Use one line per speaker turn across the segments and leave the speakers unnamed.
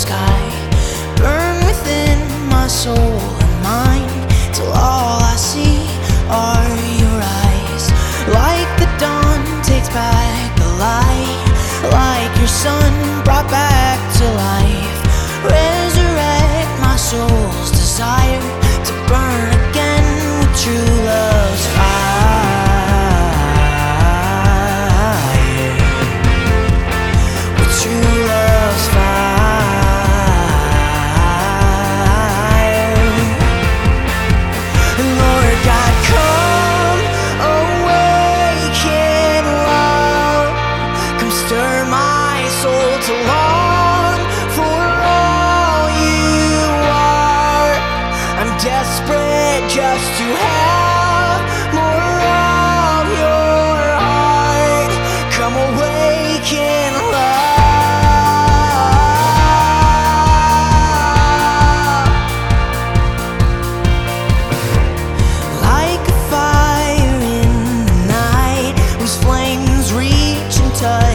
sky burn within my soul.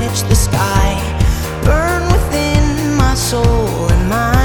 touch the sky, burn within my soul and mind.